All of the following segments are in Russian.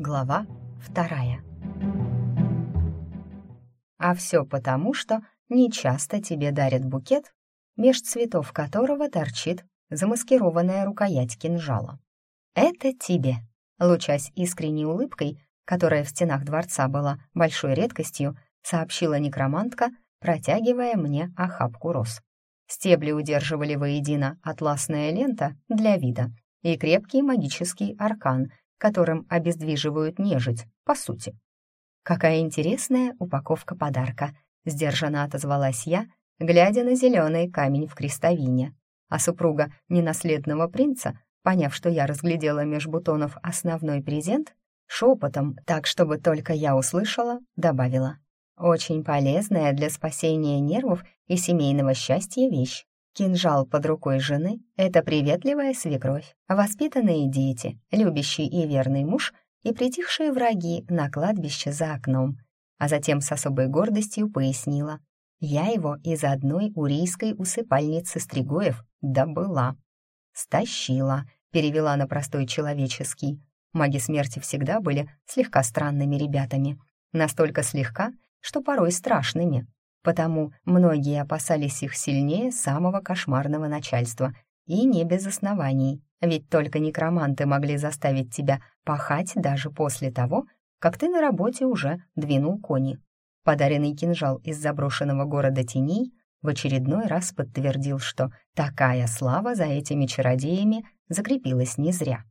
Глава вторая. А все потому, что нечасто тебе дарят букет, меж цветов которого торчит замаскированная рукоять кинжала. «Это тебе», лучась искренней улыбкой, которая в стенах дворца была большой редкостью, сообщила некромантка, протягивая мне охапку роз. Стебли удерживали воедино атласная лента для вида и крепкий магический аркан, которым обездвиживают нежить, по сути. «Какая интересная упаковка подарка», — сдержанно отозвалась я, глядя на зеленый камень в крестовине. А супруга ненаследного принца, поняв, что я разглядела меж бутонов основной презент, шепотом, так чтобы только я услышала, добавила. «Очень полезная для спасения нервов и семейного счастья вещь. Кинжал под рукой жены — это приветливая свекровь, воспитанные дети, любящий и верный муж и притихшие враги на кладбище за окном. А затем с особой гордостью пояснила. Я его из одной урийской усыпальницы Стригоев добыла. «Стащила», — перевела на простой человеческий. Маги смерти всегда были слегка странными ребятами. Настолько слегка, что порой страшными потому многие опасались их сильнее самого кошмарного начальства, и не без оснований, ведь только некроманты могли заставить тебя пахать даже после того, как ты на работе уже двинул кони. Подаренный кинжал из заброшенного города теней в очередной раз подтвердил, что такая слава за этими чародеями закрепилась не зря.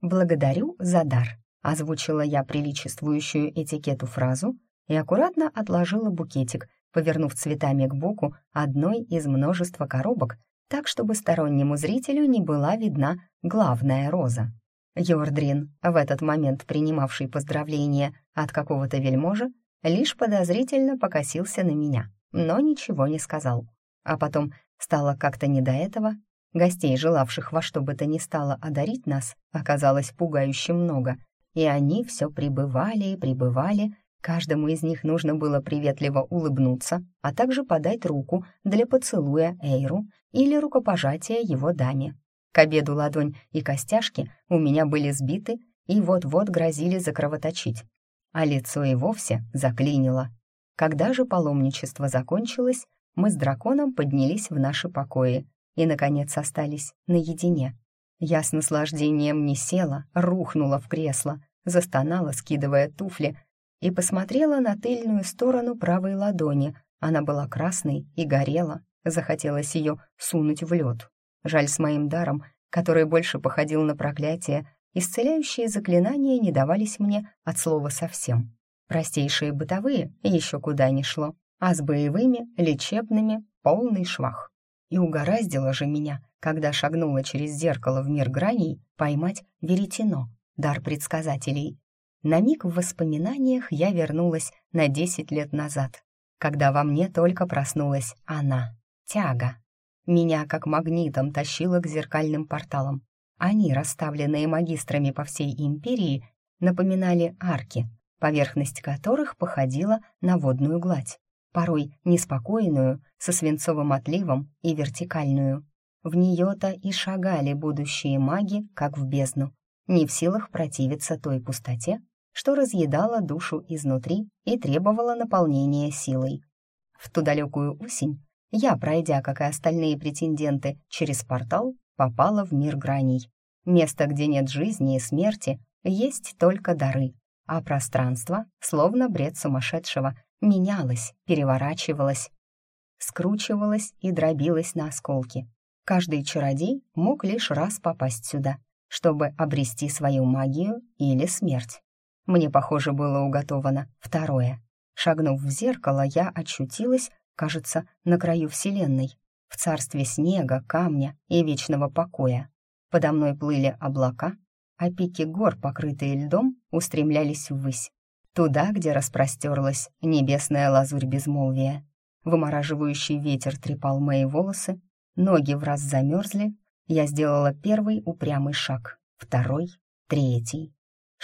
«Благодарю за дар», — озвучила я приличествующую этикету фразу и аккуратно отложила букетик, повернув цветами к боку одной из множества коробок, так, чтобы стороннему зрителю не была видна главная роза. Йордрин, в этот момент принимавший поздравления от какого-то вельможа, лишь подозрительно покосился на меня, но ничего не сказал. А потом стало как-то не до этого. Гостей, желавших во что бы то ни стало одарить нас, оказалось пугающе много, и они все прибывали и прибывали, Каждому из них нужно было приветливо улыбнуться, а также подать руку для поцелуя Эйру или рукопожатия его даме. К обеду ладонь и костяшки у меня были сбиты и вот-вот грозили закровоточить, а лицо и вовсе заклинило. Когда же паломничество закончилось, мы с драконом поднялись в наши покои и, наконец, остались наедине. Я с наслаждением не села, рухнула в кресло, застонала, скидывая туфли, и посмотрела на тыльную сторону правой ладони. Она была красной и горела. Захотелось ее сунуть в лед. Жаль, с моим даром, который больше походил на проклятие, исцеляющие заклинания не давались мне от слова совсем. Простейшие бытовые еще куда ни шло, а с боевыми, лечебными — полный швах. И угораздило же меня, когда шагнула через зеркало в мир граней, поймать веретено, дар предсказателей. На миг в воспоминаниях я вернулась на десять лет назад, когда во мне только проснулась она, тяга. Меня как магнитом тащило к зеркальным порталам. Они, расставленные магистрами по всей империи, напоминали арки, поверхность которых походила на водную гладь, порой неспокойную, со свинцовым отливом и вертикальную. В нее-то и шагали будущие маги, как в бездну, не в силах противиться той пустоте, что разъедало душу изнутри и требовало наполнения силой. В ту далекую осень я, пройдя, как и остальные претенденты, через портал, попала в мир граней. Место, где нет жизни и смерти, есть только дары, а пространство, словно бред сумасшедшего, менялось, переворачивалось, скручивалось и дробилось на осколки. Каждый чародей мог лишь раз попасть сюда, чтобы обрести свою магию или смерть. Мне, похоже, было уготовано второе. Шагнув в зеркало, я очутилась, кажется, на краю Вселенной, в царстве снега, камня и вечного покоя. Подо мной плыли облака, а пики гор, покрытые льдом, устремлялись ввысь, туда, где распростерлась небесная лазурь безмолвия. Вымораживающий ветер трепал мои волосы, ноги в раз замерзли, я сделала первый упрямый шаг, второй, третий.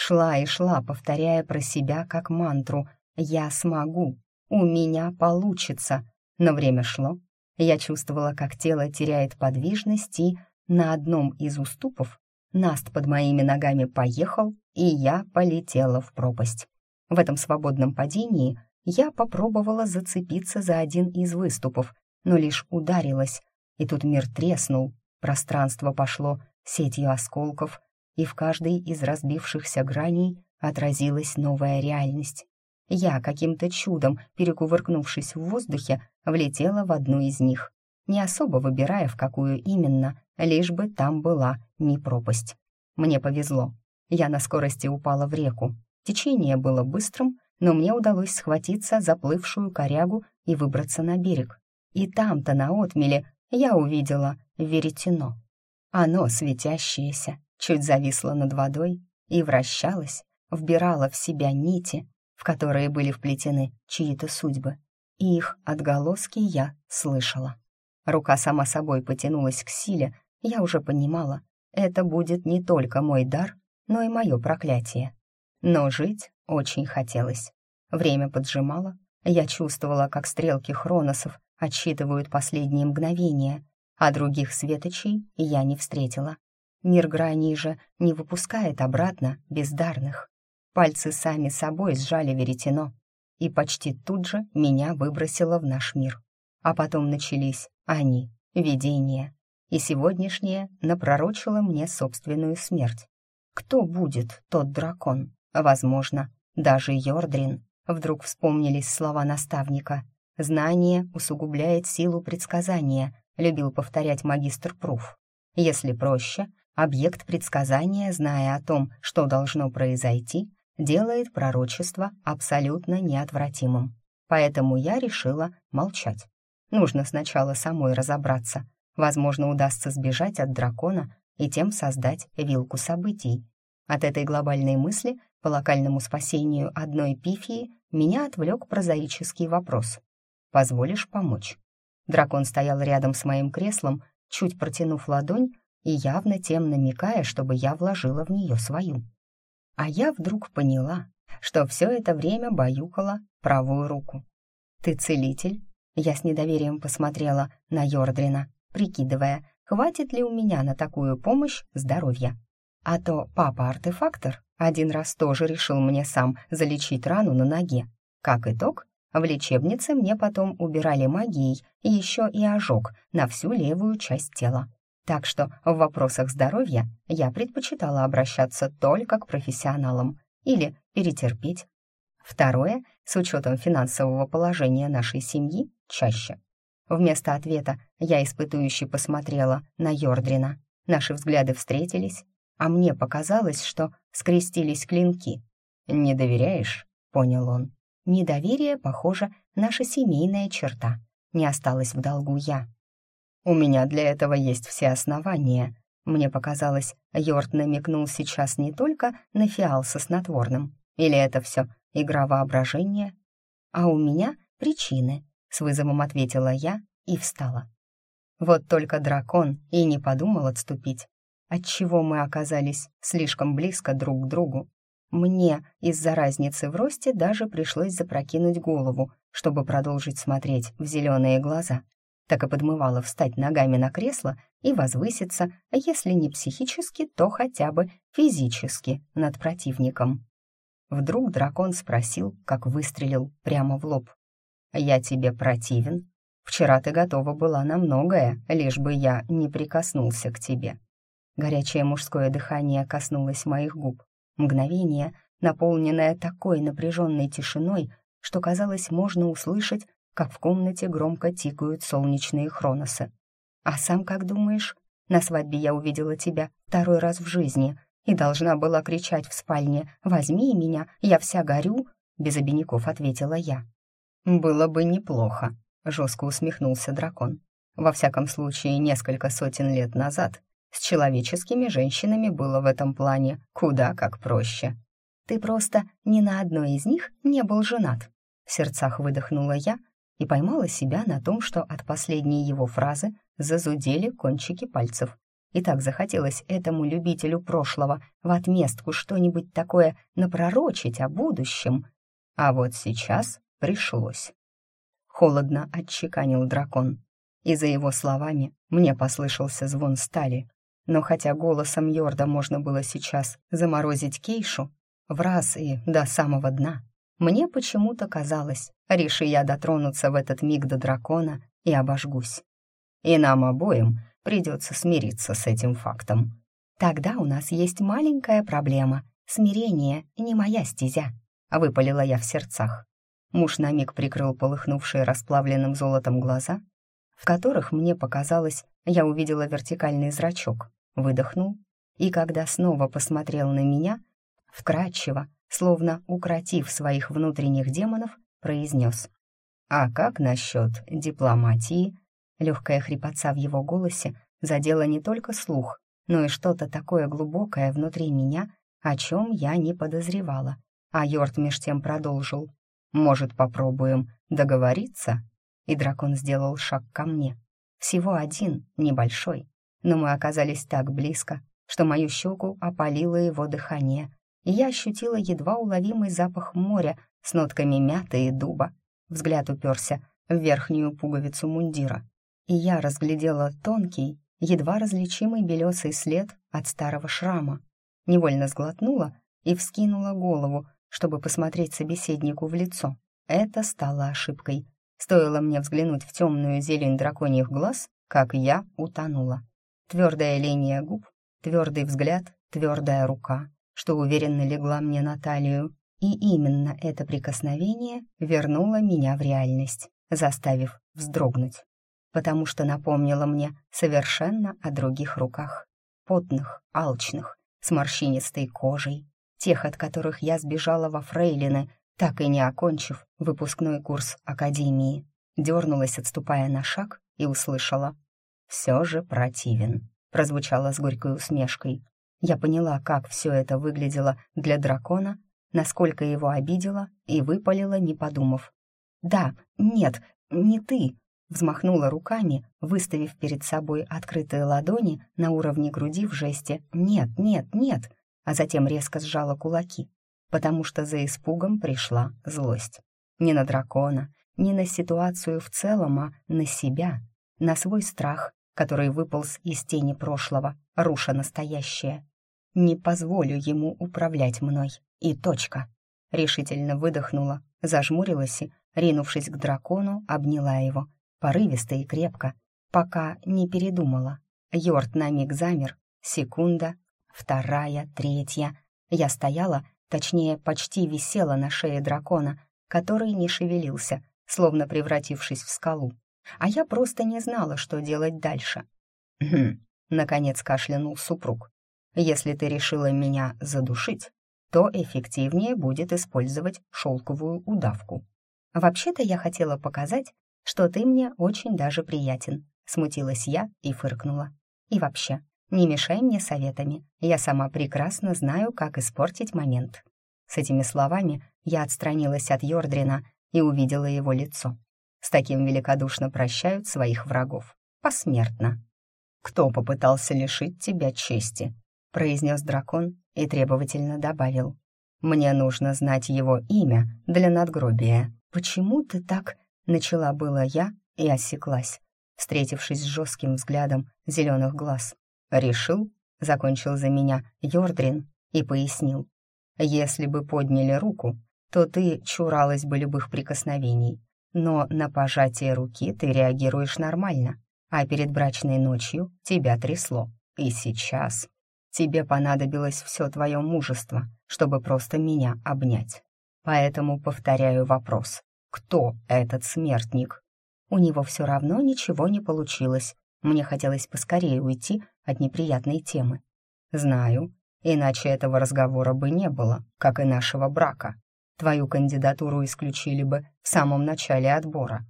Шла и шла, повторяя про себя как мантру «Я смогу! У меня получится!» Но время шло. Я чувствовала, как тело теряет подвижность и на одном из уступов Наст под моими ногами поехал, и я полетела в пропасть. В этом свободном падении я попробовала зацепиться за один из выступов, но лишь ударилась, и тут мир треснул, пространство пошло сетью осколков, и в каждой из разбившихся граней отразилась новая реальность. Я, каким-то чудом, перекувыркнувшись в воздухе, влетела в одну из них, не особо выбирая, в какую именно, лишь бы там была не пропасть. Мне повезло. Я на скорости упала в реку. Течение было быстрым, но мне удалось схватиться за плывшую корягу и выбраться на берег. И там-то, на отмеле, я увидела веретено. Оно, светящееся, чуть зависло над водой и вращалось, вбирало в себя нити, в которые были вплетены чьи-то судьбы, и их отголоски я слышала. Рука сама собой потянулась к силе, я уже понимала, это будет не только мой дар, но и мое проклятие. Но жить очень хотелось. Время поджимало, я чувствовала, как стрелки хроносов отсчитывают последние мгновения, а других светочей я не встретила. Мир граней же не выпускает обратно бездарных. Пальцы сами собой сжали веретено, и почти тут же меня выбросило в наш мир. А потом начались они, видения, и сегодняшнее напророчило мне собственную смерть. Кто будет тот дракон? Возможно, даже Йордрин. Вдруг вспомнились слова наставника. «Знание усугубляет силу предсказания», — любил повторять магистр Пруф. Если проще, объект предсказания, зная о том, что должно произойти, делает пророчество абсолютно неотвратимым. Поэтому я решила молчать. Нужно сначала самой разобраться. Возможно, удастся сбежать от дракона и тем создать вилку событий. От этой глобальной мысли по локальному спасению одной пифии меня отвлек прозаический вопрос. «Позволишь помочь?» Дракон стоял рядом с моим креслом, чуть протянув ладонь и явно тем намекая, чтобы я вложила в нее свою. А я вдруг поняла, что все это время баюкала правую руку. «Ты целитель?» Я с недоверием посмотрела на Йордрина, прикидывая, хватит ли у меня на такую помощь здоровья. А то папа-артефактор один раз тоже решил мне сам залечить рану на ноге. Как итог, в лечебнице мне потом убирали магией еще и ожог на всю левую часть тела. Так что в вопросах здоровья я предпочитала обращаться только к профессионалам или перетерпеть. Второе, с учетом финансового положения нашей семьи, чаще. Вместо ответа я испытующе посмотрела на Йордрина. Наши взгляды встретились, а мне показалось, что скрестились клинки. «Не доверяешь?» — понял он. Недоверие, похоже, наша семейная черта. Не осталось в долгу я. «У меня для этого есть все основания». Мне показалось, Йорд намекнул сейчас не только на фиал со снотворным. Или это все игра воображения? А у меня причины, с вызовом ответила я и встала. Вот только дракон и не подумал отступить отчего мы оказались слишком близко друг к другу. Мне из-за разницы в росте даже пришлось запрокинуть голову, чтобы продолжить смотреть в зеленые глаза. Так и подмывало встать ногами на кресло и возвыситься, если не психически, то хотя бы физически над противником. Вдруг дракон спросил, как выстрелил прямо в лоб. «Я тебе противен? Вчера ты готова была на многое, лишь бы я не прикоснулся к тебе». Горячее мужское дыхание коснулось моих губ. Мгновение, наполненное такой напряженной тишиной, что, казалось, можно услышать, как в комнате громко тикают солнечные хроносы. «А сам как думаешь? На свадьбе я увидела тебя второй раз в жизни и должна была кричать в спальне «Возьми меня, я вся горю», — без обиняков ответила я. «Было бы неплохо», — жестко усмехнулся дракон. «Во всяком случае, несколько сотен лет назад с человеческими женщинами было в этом плане куда как проще. Ты просто ни на одной из них не был женат. В сердцах выдохнула я и поймала себя на том, что от последней его фразы зазудели кончики пальцев. И так захотелось этому любителю прошлого в отместку что-нибудь такое напророчить о будущем. А вот сейчас пришлось. Холодно отчеканил дракон. И за его словами мне послышался звон стали. Но хотя голосом Йорда можно было сейчас заморозить Кейшу в раз и до самого дна, мне почему-то казалось, реши я дотронуться в этот миг до дракона и обожгусь. И нам обоим придется смириться с этим фактом. Тогда у нас есть маленькая проблема. Смирение не моя стезя, — выпалила я в сердцах. Муж на миг прикрыл полыхнувшие расплавленным золотом глаза, в которых, мне показалось, я увидела вертикальный зрачок, выдохнул, и когда снова посмотрел на меня, вкрадчиво, словно укротив своих внутренних демонов, произнес. «А как насчет дипломатии?» Легкая хрипотца в его голосе задела не только слух, но и что-то такое глубокое внутри меня, о чем я не подозревала. А Йорт меж тем продолжил. «Может, попробуем договориться?» И дракон сделал шаг ко мне. Всего один, небольшой. Но мы оказались так близко, что мою щеку опалило его дыхание, и я ощутила едва уловимый запах моря с нотками мяты и дуба. Взгляд уперся в верхнюю пуговицу мундира, и я разглядела тонкий, едва различимый белесый след от старого шрама. Невольно сглотнула и вскинула голову, чтобы посмотреть собеседнику в лицо. Это стало ошибкой. Стоило мне взглянуть в темную зелень драконьих глаз, как я утонула. Твердая линия губ, твердый взгляд, твердая рука, что уверенно легла мне на талию. И именно это прикосновение вернуло меня в реальность, заставив вздрогнуть потому что напомнила мне совершенно о других руках. Потных, алчных, с морщинистой кожей, тех, от которых я сбежала во фрейлины, так и не окончив выпускной курс академии. Дернулась, отступая на шаг, и услышала. «Все же противен», — прозвучало с горькой усмешкой. Я поняла, как все это выглядело для дракона, насколько его обидело, и выпалила, не подумав. «Да, нет, не ты», взмахнула руками, выставив перед собой открытые ладони на уровне груди в жесте «нет, нет, нет», а затем резко сжала кулаки, потому что за испугом пришла злость. Не на дракона, не на ситуацию в целом, а на себя, на свой страх, который выполз из тени прошлого, руша настоящее. Не позволю ему управлять мной. И точка. Решительно выдохнула, зажмурилась и, ринувшись к дракону, обняла его — порывисто и крепко, пока не передумала. Йорд на миг замер, секунда, вторая, третья. Я стояла, точнее, почти висела на шее дракона, который не шевелился, словно превратившись в скалу. А я просто не знала, что делать дальше. «Хм», — наконец кашлянул супруг. «Если ты решила меня задушить, то эффективнее будет использовать шелковую удавку. Вообще-то я хотела показать, что ты мне очень даже приятен», — смутилась я и фыркнула. «И вообще, не мешай мне советами, я сама прекрасно знаю, как испортить момент». С этими словами я отстранилась от Йордрина и увидела его лицо. С таким великодушно прощают своих врагов. Посмертно. «Кто попытался лишить тебя чести?» — произнес дракон и требовательно добавил. «Мне нужно знать его имя для надгробия. Почему ты так Начала было я и осеклась, встретившись с жестким взглядом зеленых глаз. «Решил?» — закончил за меня Йордрин и пояснил. «Если бы подняли руку, то ты чуралась бы любых прикосновений, но на пожатие руки ты реагируешь нормально, а перед брачной ночью тебя трясло. И сейчас тебе понадобилось все твое мужество, чтобы просто меня обнять. Поэтому повторяю вопрос кто этот смертник. У него все равно ничего не получилось. Мне хотелось поскорее уйти от неприятной темы. Знаю, иначе этого разговора бы не было, как и нашего брака. Твою кандидатуру исключили бы в самом начале отбора.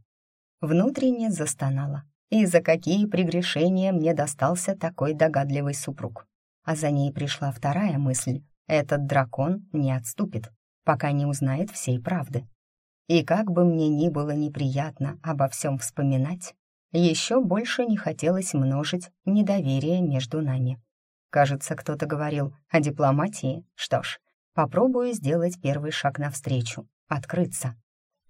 Внутренне застонала. И за какие прегрешения мне достался такой догадливый супруг? А за ней пришла вторая мысль. Этот дракон не отступит, пока не узнает всей правды. И как бы мне ни было неприятно обо всем вспоминать, еще больше не хотелось множить недоверие между нами. Кажется, кто-то говорил о дипломатии. Что ж, попробую сделать первый шаг навстречу, открыться.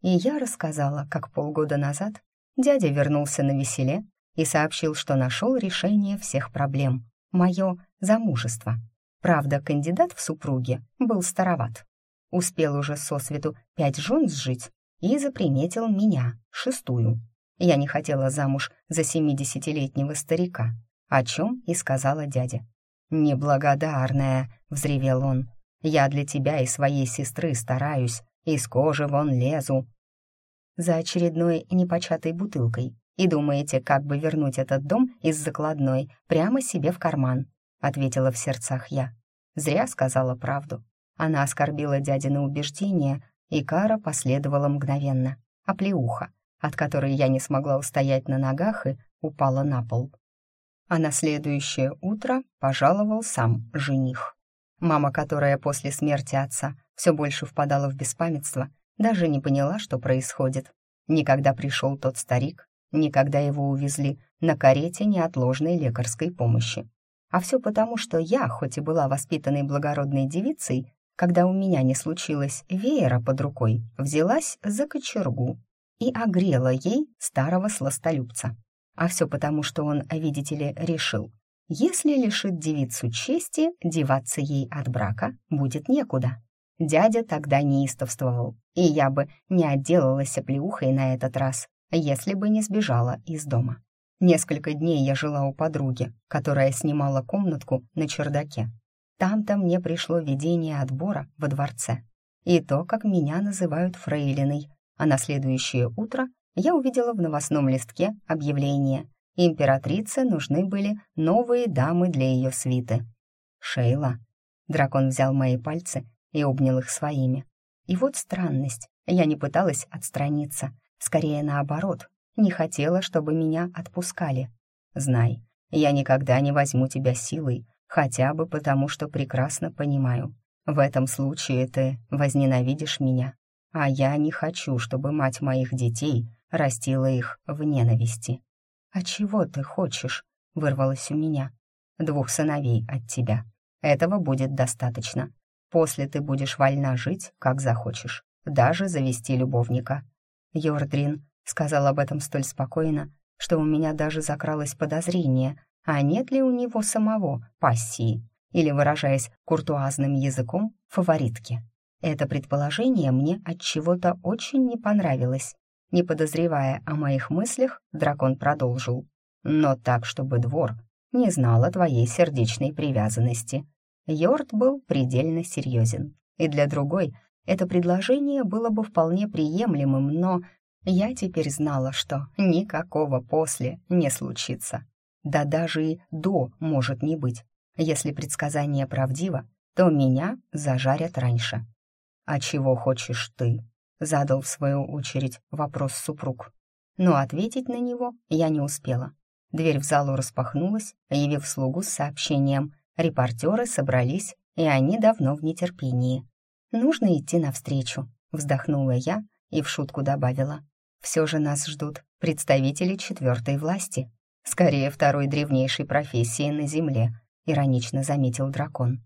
И я рассказала, как полгода назад дядя вернулся на веселе и сообщил, что нашел решение всех проблем. Мое замужество. Правда, кандидат в супруге был староват. Успел уже сосвету пять жен сжить и заприметил меня, шестую. Я не хотела замуж за семидесятилетнего старика, о чем и сказала дядя. «Неблагодарная!» — взревел он. «Я для тебя и своей сестры стараюсь, из кожи вон лезу». За очередной непочатой бутылкой. И думаете, как бы вернуть этот дом из закладной прямо себе в карман, ответила в сердцах я. Зря сказала правду. Она оскорбила дядины убеждения, и кара последовала мгновенно. Оплеуха, от которой я не смогла устоять на ногах и упала на пол. А на следующее утро пожаловал сам жених. Мама, которая после смерти отца все больше впадала в беспамятство, даже не поняла, что происходит. Никогда пришел тот старик, никогда его увезли на карете неотложной лекарской помощи. А все потому, что я, хоть и была воспитанной благородной девицей, когда у меня не случилось веера под рукой, взялась за кочергу и огрела ей старого сластолюбца. А все потому, что он, видите ли, решил, если лишит девицу чести, деваться ей от брака будет некуда. Дядя тогда неистовствовал, и я бы не отделалась оплеухой на этот раз, если бы не сбежала из дома. Несколько дней я жила у подруги, которая снимала комнатку на чердаке. Там-то мне пришло видение отбора во дворце. И то, как меня называют фрейлиной. А на следующее утро я увидела в новостном листке объявление. Императрице нужны были новые дамы для ее свиты. «Шейла». Дракон взял мои пальцы и обнял их своими. И вот странность. Я не пыталась отстраниться. Скорее наоборот. Не хотела, чтобы меня отпускали. Знай, я никогда не возьму тебя силой, хотя бы потому, что прекрасно понимаю. В этом случае ты возненавидишь меня, а я не хочу, чтобы мать моих детей растила их в ненависти. «А чего ты хочешь?» — вырвалось у меня. «Двух сыновей от тебя. Этого будет достаточно. После ты будешь вольна жить, как захочешь, даже завести любовника». Йордрин сказал об этом столь спокойно, что у меня даже закралось подозрение, а нет ли у него самого пассии, или, выражаясь куртуазным языком, фаворитки. Это предположение мне от чего-то очень не понравилось. Не подозревая о моих мыслях, дракон продолжил. «Но так, чтобы двор не знал о твоей сердечной привязанности». Йорд был предельно серьезен, и для другой это предложение было бы вполне приемлемым, но я теперь знала, что никакого после не случится. Да даже и до может не быть. Если предсказание правдиво, то меня зажарят раньше. «А чего хочешь ты?» — задал в свою очередь вопрос супруг. Но ответить на него я не успела. Дверь в залу распахнулась, явив слугу с сообщением. Репортеры собрались, и они давно в нетерпении. «Нужно идти навстречу», — вздохнула я и в шутку добавила. Все же нас ждут представители четвертой власти, скорее второй древнейшей профессии на Земле, иронично заметил дракон.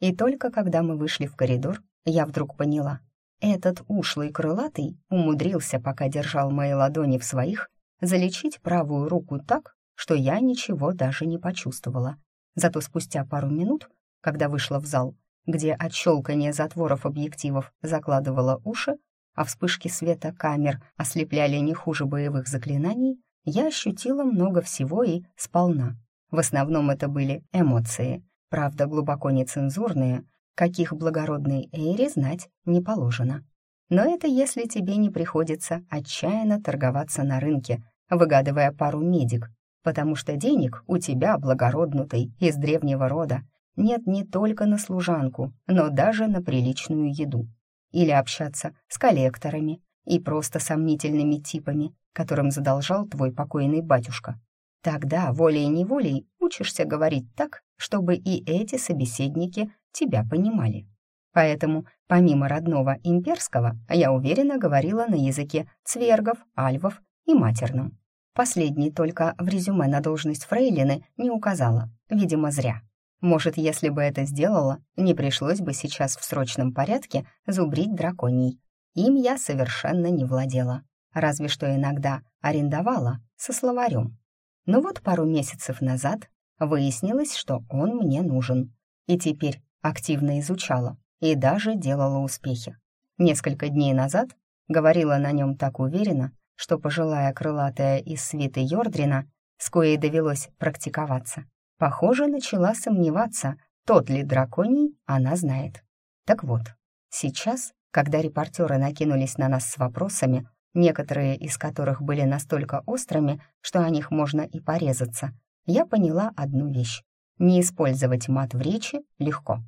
И только когда мы вышли в коридор, я вдруг поняла. Этот ушлый крылатый умудрился, пока держал мои ладони в своих, залечить правую руку так, что я ничего даже не почувствовала. Зато спустя пару минут, когда вышла в зал, где от щелкания затворов объективов закладывала уши, а вспышки света камер ослепляли не хуже боевых заклинаний, я ощутила много всего и сполна. В основном это были эмоции, правда, глубоко нецензурные, каких благородной Эйре знать не положено. Но это если тебе не приходится отчаянно торговаться на рынке, выгадывая пару медик, потому что денег у тебя, благороднутой, из древнего рода, нет не только на служанку, но даже на приличную еду или общаться с коллекторами и просто сомнительными типами, которым задолжал твой покойный батюшка. Тогда волей-неволей учишься говорить так, чтобы и эти собеседники тебя понимали. Поэтому, помимо родного имперского, я уверенно говорила на языке цвергов, альвов и матерном. Последний только в резюме на должность фрейлины не указала, видимо, зря. Может, если бы это сделала, не пришлось бы сейчас в срочном порядке зубрить драконий. Им я совершенно не владела, разве что иногда арендовала со словарем. Но вот пару месяцев назад выяснилось, что он мне нужен. И теперь активно изучала и даже делала успехи. Несколько дней назад говорила на нем так уверенно, что пожилая крылатая из свиты Йордрина, с коей довелось практиковаться, похоже, начала сомневаться, тот ли драконий она знает. Так вот, сейчас, когда репортеры накинулись на нас с вопросами, некоторые из которых были настолько острыми, что о них можно и порезаться, я поняла одну вещь. Не использовать мат в речи легко.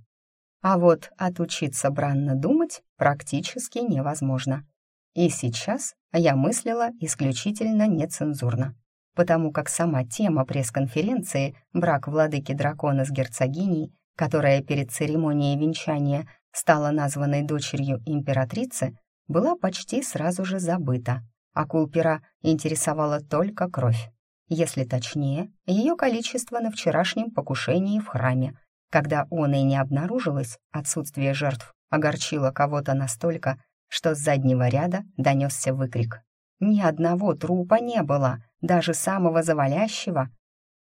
А вот отучиться бранно думать практически невозможно. И сейчас я мыслила исключительно нецензурно, потому как сама тема пресс-конференции «Брак владыки дракона с герцогиней», которая перед церемонией венчания стала названной дочерью императрицы, была почти сразу же забыта, а Кулпера интересовала только кровь. Если точнее, ее количество на вчерашнем покушении в храме, когда он и не обнаружилось, отсутствие жертв огорчило кого-то настолько, что с заднего ряда донесся выкрик. «Ни одного трупа не было, даже самого завалящего!»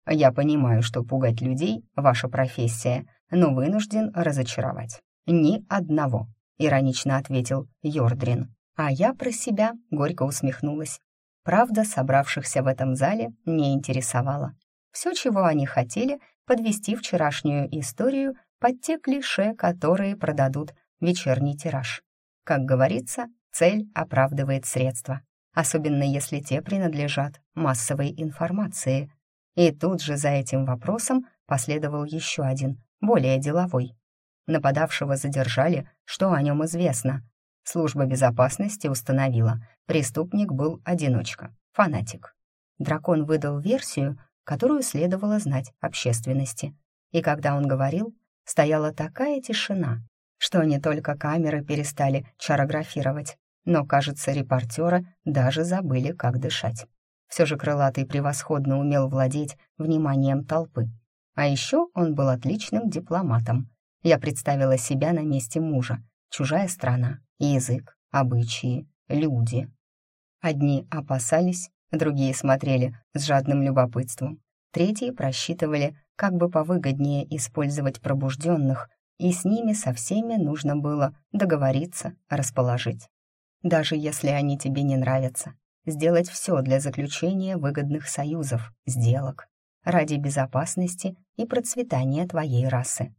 «Я понимаю, что пугать людей — ваша профессия, но вынужден разочаровать. Ни одного!» — иронично ответил Йордрин. А я про себя горько усмехнулась. Правда, собравшихся в этом зале не интересовала. Все, чего они хотели, подвести вчерашнюю историю под те клише, которые продадут вечерний тираж. Как говорится, цель оправдывает средства, особенно если те принадлежат массовой информации. И тут же за этим вопросом последовал еще один, более деловой. Нападавшего задержали, что о нем известно. Служба безопасности установила, преступник был одиночка, фанатик. Дракон выдал версию, которую следовало знать общественности. И когда он говорил, стояла такая тишина, что не только камеры перестали чарографировать, но, кажется, репортеры даже забыли, как дышать. Все же крылатый превосходно умел владеть вниманием толпы. А еще он был отличным дипломатом. Я представила себя на месте мужа. Чужая страна, язык, обычаи, люди. Одни опасались, другие смотрели с жадным любопытством, третьи просчитывали, как бы повыгоднее использовать пробужденных и с ними со всеми нужно было договориться, расположить. Даже если они тебе не нравятся, сделать все для заключения выгодных союзов, сделок, ради безопасности и процветания твоей расы.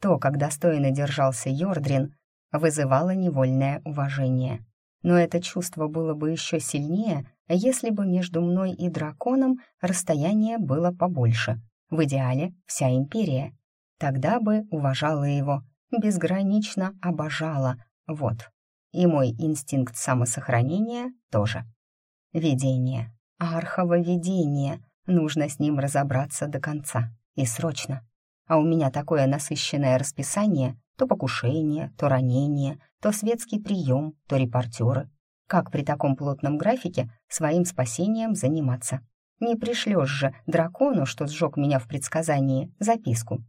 То, как достойно держался Йордрин, вызывало невольное уважение. Но это чувство было бы еще сильнее, если бы между мной и драконом расстояние было побольше. В идеале вся империя тогда бы уважала его, безгранично обожала, вот. И мой инстинкт самосохранения тоже. Видение. Архово видение. Нужно с ним разобраться до конца. И срочно. А у меня такое насыщенное расписание, то покушение, то ранение, то светский прием, то репортеры. Как при таком плотном графике своим спасением заниматься? Не пришлешь же дракону, что сжег меня в предсказании, записку.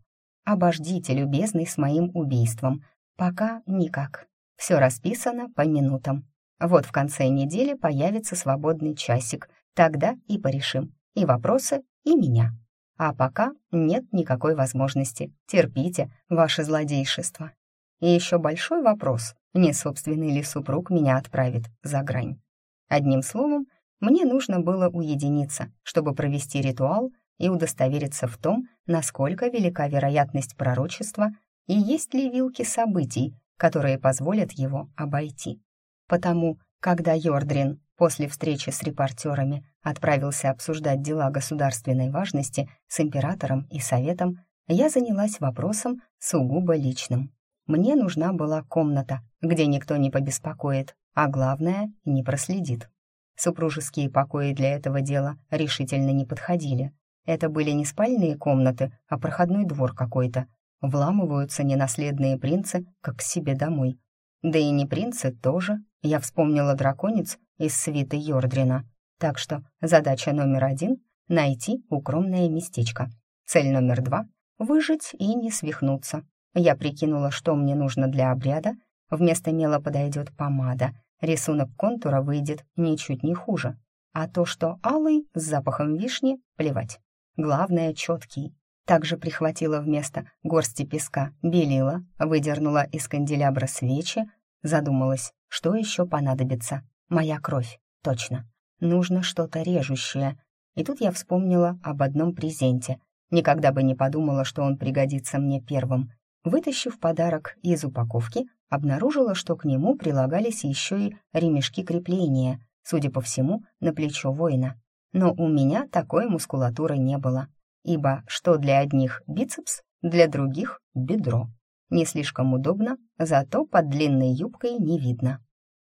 Обождите, любезный, с моим убийством. Пока никак. Все расписано по минутам. Вот в конце недели появится свободный часик. Тогда и порешим. И вопросы, и меня. А пока нет никакой возможности. Терпите, ваше злодейшество. И еще большой вопрос, не собственный ли супруг меня отправит за грань. Одним словом, мне нужно было уединиться, чтобы провести ритуал и удостовериться в том, насколько велика вероятность пророчества и есть ли вилки событий, которые позволят его обойти. Потому, когда Йордрин после встречи с репортерами отправился обсуждать дела государственной важности с императором и советом, я занялась вопросом сугубо личным. Мне нужна была комната, где никто не побеспокоит, а главное, не проследит. Супружеские покои для этого дела решительно не подходили. Это были не спальные комнаты, а проходной двор какой-то. Вламываются ненаследные принцы, как к себе домой. Да и не принцы тоже. Я вспомнила драконец из свиты Йордрина. Так что задача номер один — найти укромное местечко. Цель номер два — выжить и не свихнуться. Я прикинула, что мне нужно для обряда. Вместо мела подойдет помада. Рисунок контура выйдет ничуть не хуже. А то, что алый, с запахом вишни, плевать. Главное, четкий. Также прихватила вместо горсти песка белила, выдернула из канделябра свечи, задумалась, что еще понадобится. Моя кровь, точно. Нужно что-то режущее. И тут я вспомнила об одном презенте. Никогда бы не подумала, что он пригодится мне первым. Вытащив подарок из упаковки, обнаружила, что к нему прилагались еще и ремешки крепления, судя по всему, на плечо воина. Но у меня такой мускулатуры не было ибо что для одних бицепс, для других — бедро. Не слишком удобно, зато под длинной юбкой не видно.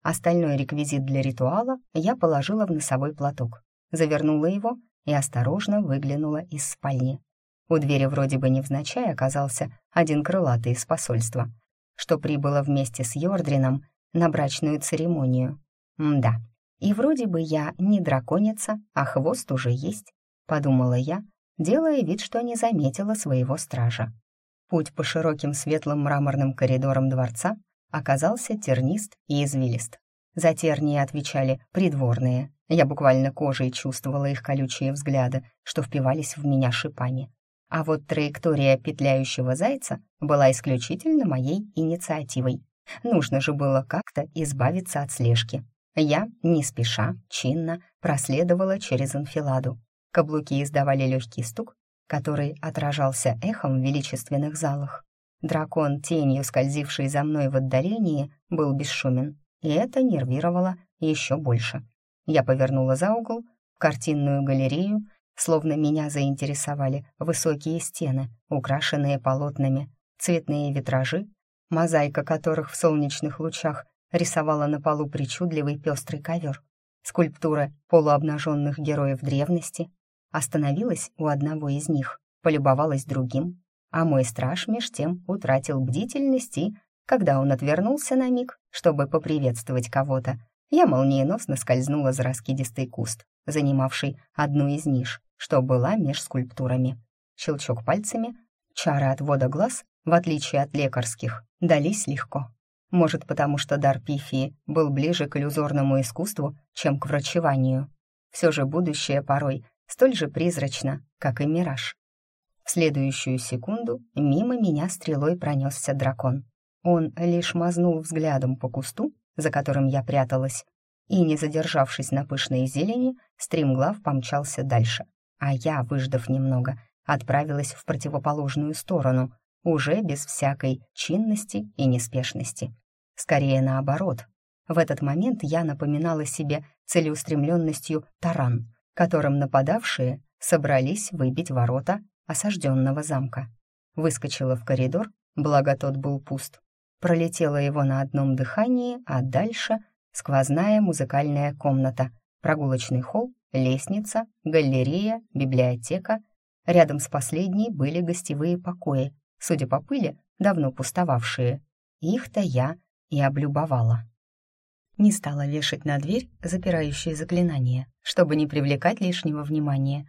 Остальной реквизит для ритуала я положила в носовой платок, завернула его и осторожно выглянула из спальни. У двери вроде бы невзначай оказался один крылатый из посольства, что прибыло вместе с Йордрином на брачную церемонию. Мда, и вроде бы я не драконица, а хвост уже есть, подумала я, делая вид, что не заметила своего стража. Путь по широким светлым мраморным коридорам дворца оказался тернист и извилист. За тернии отвечали придворные. Я буквально кожей чувствовала их колючие взгляды, что впивались в меня шипами. А вот траектория петляющего зайца была исключительно моей инициативой. Нужно же было как-то избавиться от слежки. Я, не спеша, чинно проследовала через анфиладу, Каблуки издавали легкий стук, который отражался эхом в величественных залах. Дракон, тенью скользивший за мной в отдалении, был бесшумен, и это нервировало еще больше. Я повернула за угол, в картинную галерею, словно меня заинтересовали высокие стены, украшенные полотнами, цветные витражи, мозаика которых в солнечных лучах рисовала на полу причудливый пестрый ковер, скульптуры полуобнаженных героев древности, Остановилась у одного из них, полюбовалась другим, а мой страж меж тем утратил бдительность и, когда он отвернулся на миг, чтобы поприветствовать кого-то, я молниеносно скользнула за раскидистый куст, занимавший одну из ниш, что была меж скульптурами. Щелчок пальцами, чары отвода глаз, в отличие от лекарских, дались легко. Может, потому что дар пифии был ближе к иллюзорному искусству, чем к врачеванию. Все же будущее порой столь же призрачно, как и мираж. В следующую секунду мимо меня стрелой пронесся дракон. Он лишь мазнул взглядом по кусту, за которым я пряталась, и, не задержавшись на пышной зелени, стремглав помчался дальше. А я, выждав немного, отправилась в противоположную сторону, уже без всякой чинности и неспешности. Скорее наоборот. В этот момент я напоминала себе целеустремленностью таран, которым нападавшие собрались выбить ворота осажденного замка. Выскочила в коридор, благо тот был пуст. Пролетела его на одном дыхании, а дальше сквозная музыкальная комната, прогулочный холл, лестница, галерея, библиотека. Рядом с последней были гостевые покои, судя по пыли, давно пустовавшие. Их-то я и облюбовала. Не стала вешать на дверь запирающие заклинания, чтобы не привлекать лишнего внимания.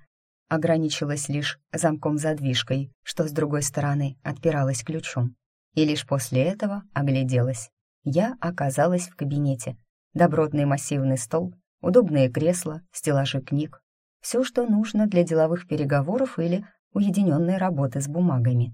Ограничилась лишь замком-задвижкой, что с другой стороны отпиралась ключом. И лишь после этого огляделась. Я оказалась в кабинете. Добротный массивный стол, удобные кресла, стеллажи книг. Все, что нужно для деловых переговоров или уединенной работы с бумагами.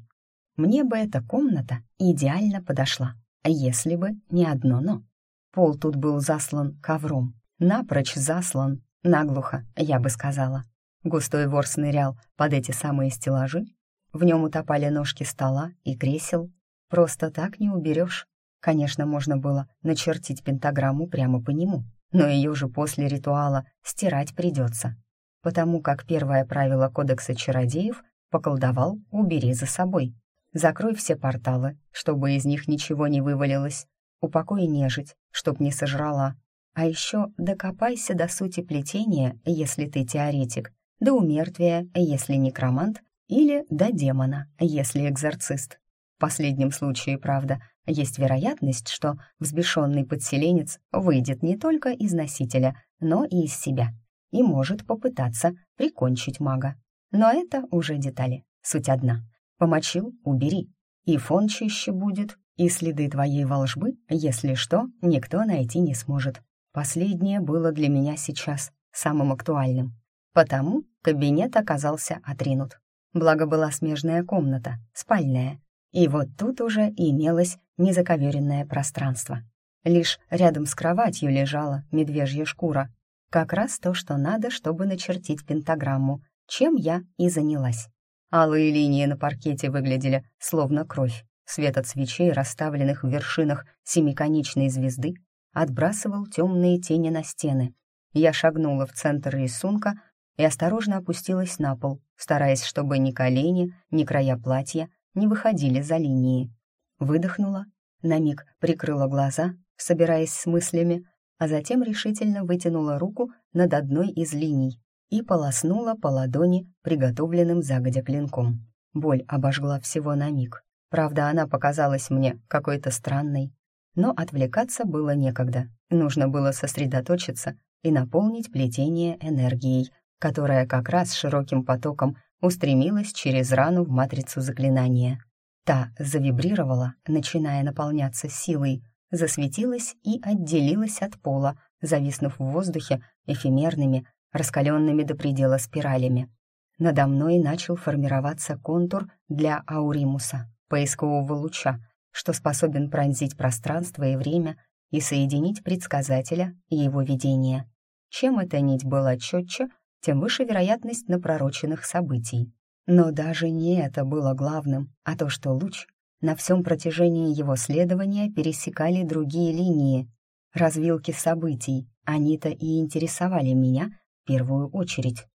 Мне бы эта комната идеально подошла, если бы не одно «но». Пол тут был заслан ковром, напрочь заслан, наглухо, я бы сказала. Густой ворс нырял под эти самые стеллажи, в нем утопали ножки стола и кресел. Просто так не уберешь. Конечно, можно было начертить пентаграмму прямо по нему, но ее же после ритуала стирать придется. Потому как первое правило Кодекса чародеев «поколдовал, убери за собой». Закрой все порталы, чтобы из них ничего не вывалилось, упокой нежить, чтоб не сожрала. А еще докопайся до сути плетения, если ты теоретик, до умертвия, если некромант, или до демона, если экзорцист. В последнем случае, правда, есть вероятность, что взбешенный подселенец выйдет не только из носителя, но и из себя, и может попытаться прикончить мага. Но это уже детали, суть одна. Помочил — убери, и фон чище будет, и следы твоей волжбы, если что, никто найти не сможет. Последнее было для меня сейчас самым актуальным. Потому кабинет оказался отринут. благо была смежная комната, спальная. И вот тут уже имелось незаковеренное пространство. Лишь рядом с кроватью лежала медвежья шкура. Как раз то, что надо, чтобы начертить пентаграмму, чем я и занялась. Алые линии на паркете выглядели словно кровь. Свет от свечей, расставленных в вершинах семиконечной звезды, отбрасывал темные тени на стены. Я шагнула в центр рисунка и осторожно опустилась на пол, стараясь, чтобы ни колени, ни края платья не выходили за линии. Выдохнула, на миг прикрыла глаза, собираясь с мыслями, а затем решительно вытянула руку над одной из линий и полоснула по ладони приготовленным загодя клинком. Боль обожгла всего на миг. Правда, она показалась мне какой-то странной. Но отвлекаться было некогда. Нужно было сосредоточиться и наполнить плетение энергией, которая как раз широким потоком устремилась через рану в матрицу заклинания. Та завибрировала, начиная наполняться силой, засветилась и отделилась от пола, зависнув в воздухе эфемерными, раскаленными до предела спиралями. Надо мной начал формироваться контур для Ауримуса, поискового луча, что способен пронзить пространство и время и соединить предсказателя и его видение. Чем эта нить была четче, тем выше вероятность напророченных событий. Но даже не это было главным, а то, что луч на всем протяжении его следования пересекали другие линии, развилки событий, они-то и интересовали меня в первую очередь.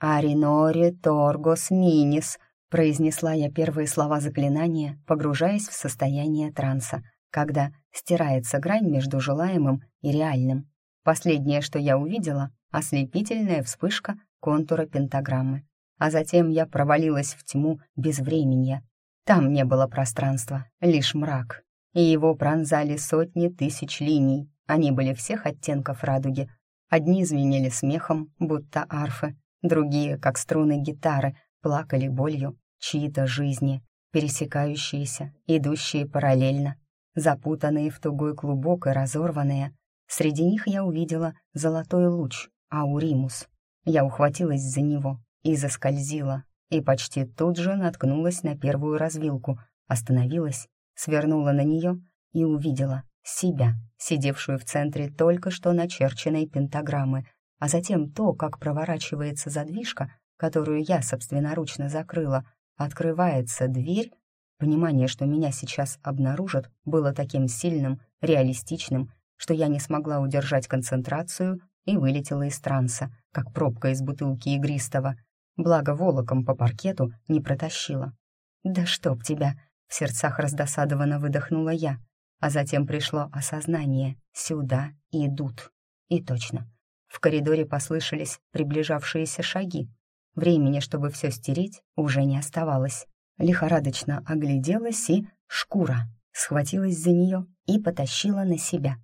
«Аринори торгос минис», — произнесла я первые слова заклинания, погружаясь в состояние транса, когда стирается грань между желаемым и реальным. Последнее, что я увидела — ослепительная вспышка контура пентаграммы. А затем я провалилась в тьму безвременья. Там не было пространства, лишь мрак. И его пронзали сотни тысяч линий. Они были всех оттенков радуги. Одни звенели смехом, будто арфы, Другие, как струны гитары, плакали болью чьи-то жизни, пересекающиеся, идущие параллельно, запутанные в тугой клубок и разорванные. Среди них я увидела золотой луч, Ауримус. Я ухватилась за него и заскользила, и почти тут же наткнулась на первую развилку, остановилась, свернула на нее и увидела себя, сидевшую в центре только что начерченной пентаграммы, а затем то, как проворачивается задвижка, которую я собственноручно закрыла, открывается дверь, понимание, что меня сейчас обнаружат, было таким сильным, реалистичным, что я не смогла удержать концентрацию и вылетела из транса, как пробка из бутылки игристого. Благо волоком по паркету не протащила. «Да чтоб тебя!» — в сердцах раздосадованно выдохнула я, а затем пришло осознание «сюда идут». И точно, в коридоре послышались приближавшиеся шаги. Времени, чтобы все стереть, уже не оставалось. Лихорадочно огляделась и шкура схватилась за нее и потащила на себя.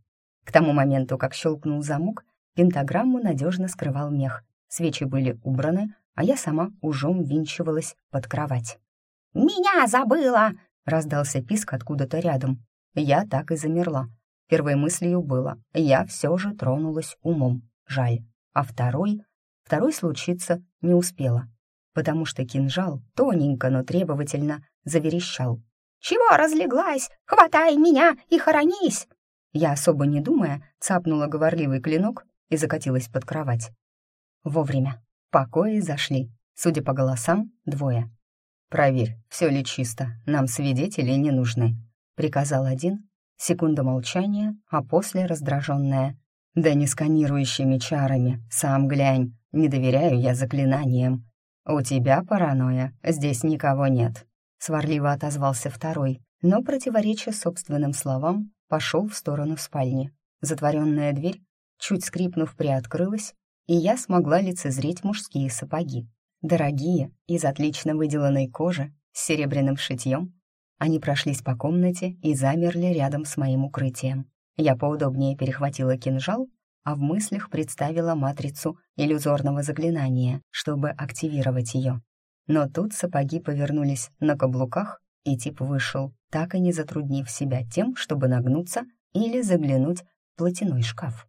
К тому моменту, как щелкнул замок, пентаграмму надежно скрывал мех. Свечи были убраны, а я сама ужом винчивалась под кровать. «Меня забыла!» — раздался писк откуда-то рядом. Я так и замерла. Первой мыслью было, я все же тронулась умом. Жаль. А второй? Второй случиться не успела, потому что кинжал тоненько, но требовательно заверещал. «Чего разлеглась? Хватай меня и хоронись!» Я, особо не думая, цапнула говорливый клинок и закатилась под кровать. Вовремя. Покои зашли. Судя по голосам, двое. «Проверь, все ли чисто, нам свидетели не нужны», — приказал один. Секунда молчания, а после раздраженная. Да не сканирующими чарами, сам глянь, не доверяю я заклинаниям. У тебя паранойя, здесь никого нет. Сварливо отозвался второй, но, противореча собственным словам, пошел в сторону спальни. Затворенная дверь, чуть скрипнув, приоткрылась, и я смогла лицезреть мужские сапоги. Дорогие, из отлично выделанной кожи, с серебряным шитьем. Они прошлись по комнате и замерли рядом с моим укрытием. Я поудобнее перехватила кинжал, а в мыслях представила матрицу иллюзорного заклинания, чтобы активировать ее. Но тут сапоги повернулись на каблуках, и тип вышел, так и не затруднив себя тем, чтобы нагнуться или заглянуть в платяной шкаф.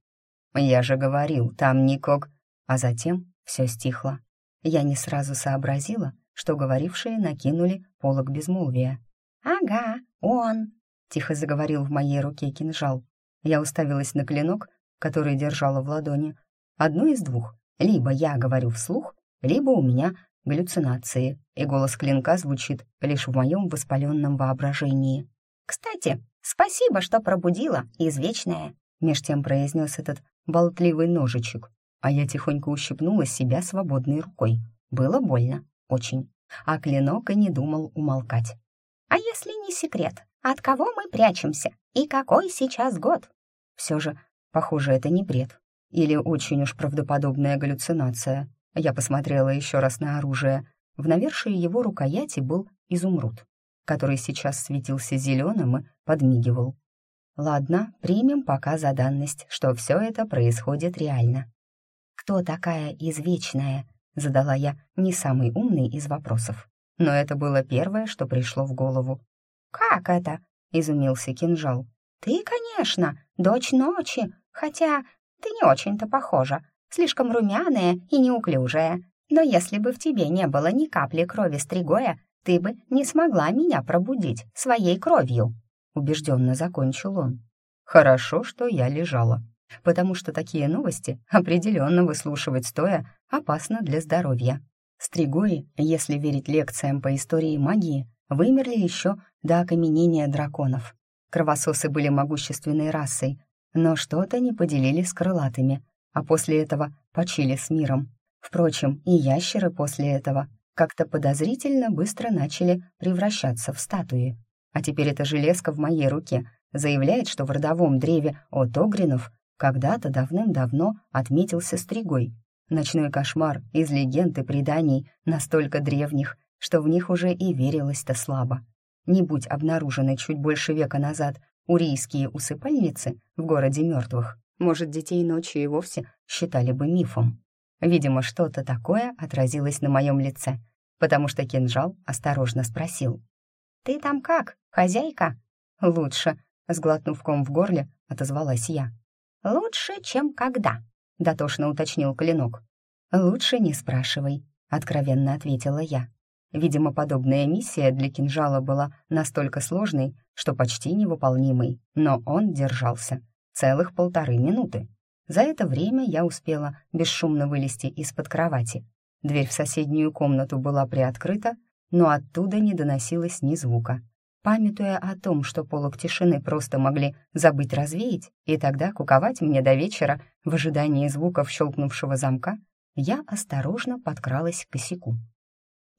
«Я же говорил, там никак...» А затем все стихло. Я не сразу сообразила, что говорившие накинули полог безмолвия. «Ага, он!» — тихо заговорил в моей руке кинжал. Я уставилась на клинок, который держала в ладони. Одно из двух. Либо я говорю вслух, либо у меня галлюцинации, и голос клинка звучит лишь в моем воспаленном воображении. «Кстати, спасибо, что пробудила, извечная», — меж тем произнес этот болтливый ножичек, а я тихонько ущипнула себя свободной рукой. Было больно, очень, а клинок и не думал умолкать. «А если не секрет, от кого мы прячемся и какой сейчас год?» Все же, похоже, это не бред. Или очень уж правдоподобная галлюцинация. Я посмотрела еще раз на оружие. В навершии его рукояти был изумруд, который сейчас светился зеленым и подмигивал. Ладно, примем пока за данность, что все это происходит реально. «Кто такая извечная?» — задала я не самый умный из вопросов. Но это было первое, что пришло в голову. «Как это?» — изумился кинжал. «Ты, конечно, дочь ночи, хотя ты не очень-то похожа слишком румяная и неуклюжая. Но если бы в тебе не было ни капли крови стригоя, ты бы не смогла меня пробудить своей кровью», — убежденно закончил он. «Хорошо, что я лежала, потому что такие новости определенно выслушивать стоя опасно для здоровья. Стригои, если верить лекциям по истории магии, вымерли еще до окаменения драконов. Кровососы были могущественной расой, но что-то не поделили с крылатыми, а после этого почили с миром. Впрочем, и ящеры после этого как-то подозрительно быстро начали превращаться в статуи. А теперь эта железка в моей руке заявляет, что в родовом древе от Огринов когда-то давным-давно отметился стригой. Ночной кошмар из легенд и преданий настолько древних, что в них уже и верилось-то слабо. Не будь обнаружены чуть больше века назад урийские усыпальницы в городе мертвых, может, детей ночи и вовсе считали бы мифом. Видимо, что-то такое отразилось на моем лице, потому что кинжал осторожно спросил. «Ты там как, хозяйка?» «Лучше», — сглотнув ком в горле, отозвалась я. «Лучше, чем когда?» — дотошно уточнил клинок. «Лучше не спрашивай», — откровенно ответила я. Видимо, подобная миссия для кинжала была настолько сложной, что почти невыполнимой, но он держался целых полторы минуты. За это время я успела бесшумно вылезти из-под кровати. Дверь в соседнюю комнату была приоткрыта, но оттуда не доносилось ни звука. Памятуя о том, что полок тишины просто могли забыть развеять, и тогда куковать мне до вечера в ожидании звуков щелкнувшего замка, я осторожно подкралась к косяку.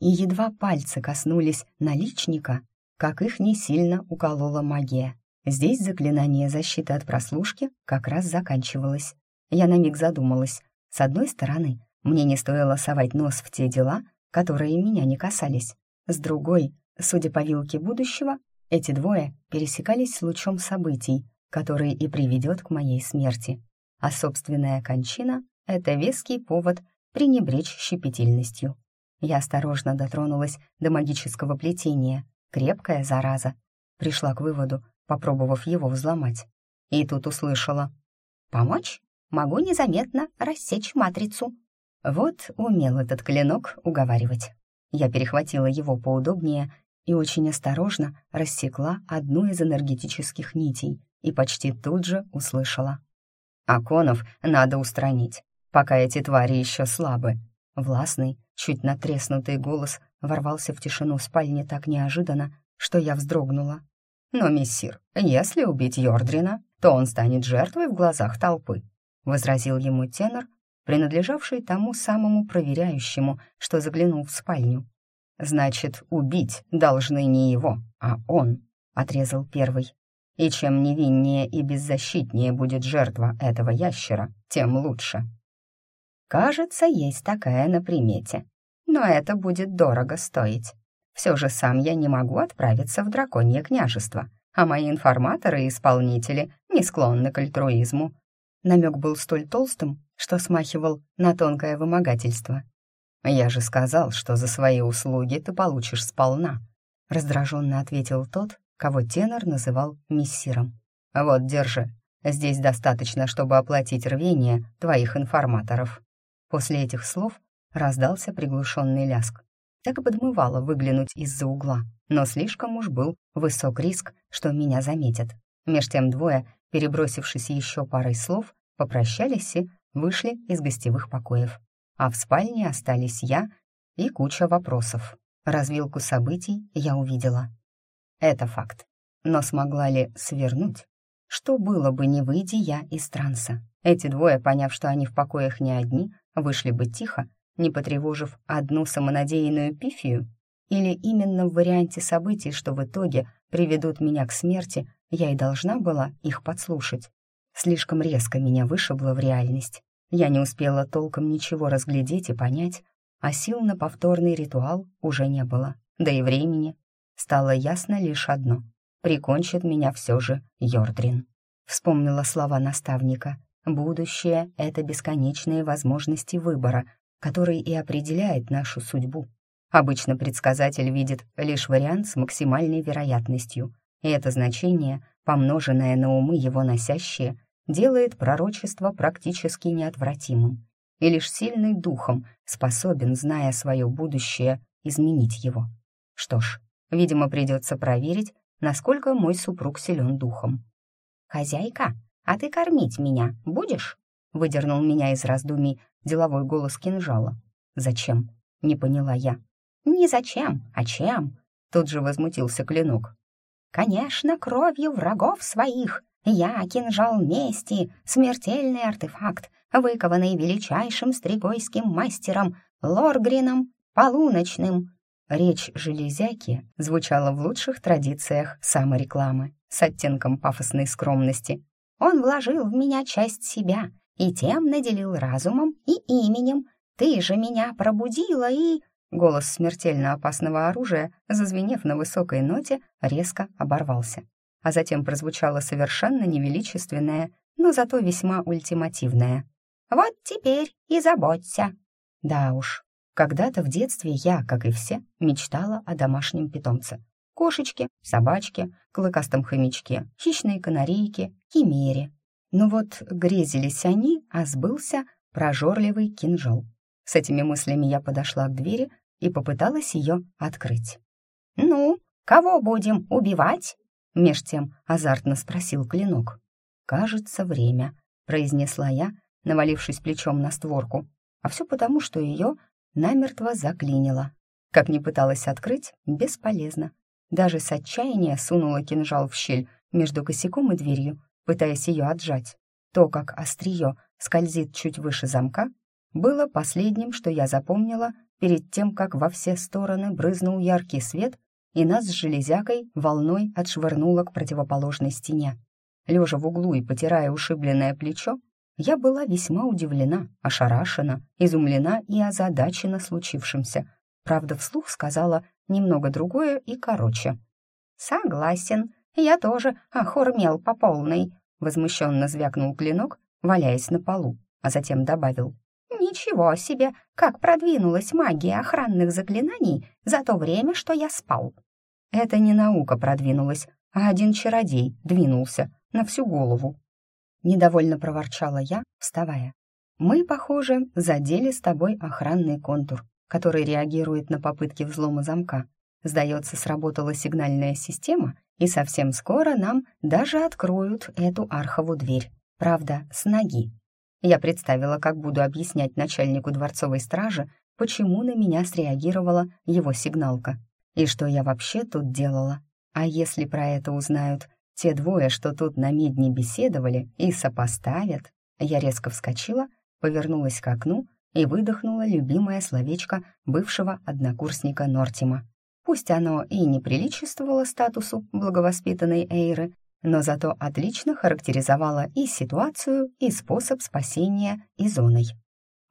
И едва пальцы коснулись наличника, как их не сильно уколола магия. Здесь заклинание защиты от прослушки как раз заканчивалось. Я на миг задумалась. С одной стороны, мне не стоило совать нос в те дела, которые меня не касались. С другой, судя по вилке будущего, эти двое пересекались с лучом событий, который и приведет к моей смерти. А собственная кончина — это веский повод пренебречь щепетильностью. Я осторожно дотронулась до магического плетения. Крепкая зараза. Пришла к выводу, попробовав его взломать. И тут услышала. «Помочь? Могу незаметно рассечь матрицу». Вот умел этот клинок уговаривать. Я перехватила его поудобнее и очень осторожно рассекла одну из энергетических нитей и почти тут же услышала. «Аконов надо устранить, пока эти твари еще слабы». Властный, чуть натреснутый голос ворвался в тишину спальни так неожиданно, что я вздрогнула. «Но, мессир, если убить Йордрина, то он станет жертвой в глазах толпы», — возразил ему тенор, принадлежавший тому самому проверяющему, что заглянул в спальню. «Значит, убить должны не его, а он», — отрезал первый. «И чем невиннее и беззащитнее будет жертва этого ящера, тем лучше». «Кажется, есть такая на примете, но это будет дорого стоить». Все же сам я не могу отправиться в драконье княжество, а мои информаторы и исполнители не склонны к альтруизму. Намек был столь толстым, что смахивал на тонкое вымогательство. «Я же сказал, что за свои услуги ты получишь сполна», раздраженно ответил тот, кого тенор называл мессиром. «Вот, держи. Здесь достаточно, чтобы оплатить рвение твоих информаторов». После этих слов раздался приглушенный ляск. так и подмывало выглянуть из-за угла, но слишком уж был высок риск, что меня заметят. Меж тем двое, перебросившись еще парой слов, попрощались и вышли из гостевых покоев. А в спальне остались я и куча вопросов. Развилку событий я увидела. Это факт. Но смогла ли свернуть? Что было бы, не выйди я из транса? Эти двое, поняв, что они в покоях не одни, вышли бы тихо, не потревожив одну самонадеянную пифию? Или именно в варианте событий, что в итоге приведут меня к смерти, я и должна была их подслушать? Слишком резко меня вышибло в реальность. Я не успела толком ничего разглядеть и понять, а сил на повторный ритуал уже не было, да и времени. Стало ясно лишь одно — прикончит меня все же Йордрин. Вспомнила слова наставника. «Будущее — это бесконечные возможности выбора, который и определяет нашу судьбу. Обычно предсказатель видит лишь вариант с максимальной вероятностью, и это значение, помноженное на умы его носящие, делает пророчество практически неотвратимым. И лишь сильный духом способен, зная свое будущее, изменить его. Что ж, видимо, придется проверить, насколько мой супруг силен духом. «Хозяйка, а ты кормить меня будешь?» выдернул меня из раздумий деловой голос кинжала. «Зачем?» — не поняла я. «Не зачем, а чем?» — тут же возмутился клинок. «Конечно, кровью врагов своих. Я кинжал мести, смертельный артефакт, выкованный величайшим стригойским мастером Лоргрином Полуночным». Речь железяки звучала в лучших традициях саморекламы, с оттенком пафосной скромности. «Он вложил в меня часть себя и тем наделил разумом и именем. Ты же меня пробудила и...» Голос смертельно опасного оружия, зазвенев на высокой ноте, резко оборвался. А затем прозвучало совершенно невеличественное, но зато весьма ультимативное. «Вот теперь и заботься!» Да уж, когда-то в детстве я, как и все, мечтала о домашнем питомце. Кошечке, собачке, клыкастом хомячке, хищной канарейке, химере. Но вот грезились они, а сбылся прожорливый кинжал. С этими мыслями я подошла к двери и попыталась ее открыть. «Ну, кого будем убивать?» — меж тем азартно спросил клинок. «Кажется, время», — произнесла я, навалившись плечом на створку. А все потому, что ее намертво заклинило. Как ни пыталась открыть, бесполезно. Даже с отчаяния сунула кинжал в щель между косяком и дверью, пытаясь ее отжать. То, как острие скользит чуть выше замка, было последним, что я запомнила перед тем, как во все стороны брызнул яркий свет и нас с железякой волной отшвырнуло к противоположной стене. Лежа в углу и потирая ушибленное плечо, я была весьма удивлена, ошарашена, изумлена и озадачена случившимся. Правда, вслух сказала немного другое и короче. «Согласен, я тоже охурмел по полной», — возмущенно звякнул клинок, валяясь на полу, а затем добавил. Ничего себе, как продвинулась магия охранных заклинаний за то время, что я спал. Это не наука продвинулась, а один чародей двинулся на всю голову. Недовольно проворчала я, вставая. Мы, похоже, задели с тобой охранный контур, который реагирует на попытки взлома замка. Сдается, сработала сигнальная система, и совсем скоро нам даже откроют эту архову дверь. Правда, с ноги. Я представила, как буду объяснять начальнику дворцовой стражи, почему на меня среагировала его сигналка и что я вообще тут делала. А если про это узнают те двое, что тут на медне беседовали, и сопоставят? Я резко вскочила, повернулась к окну и выдохнула любимое словечко бывшего однокурсника Нортима. Пусть оно и не приличествовало статусу благовоспитанной Эйры, но зато отлично характеризовала и ситуацию, и способ спасения Изоной.